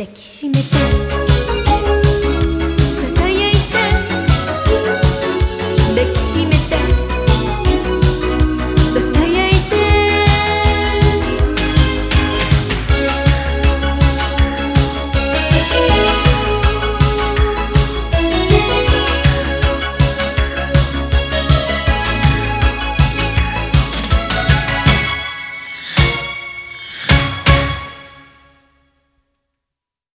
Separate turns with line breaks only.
抱きしめて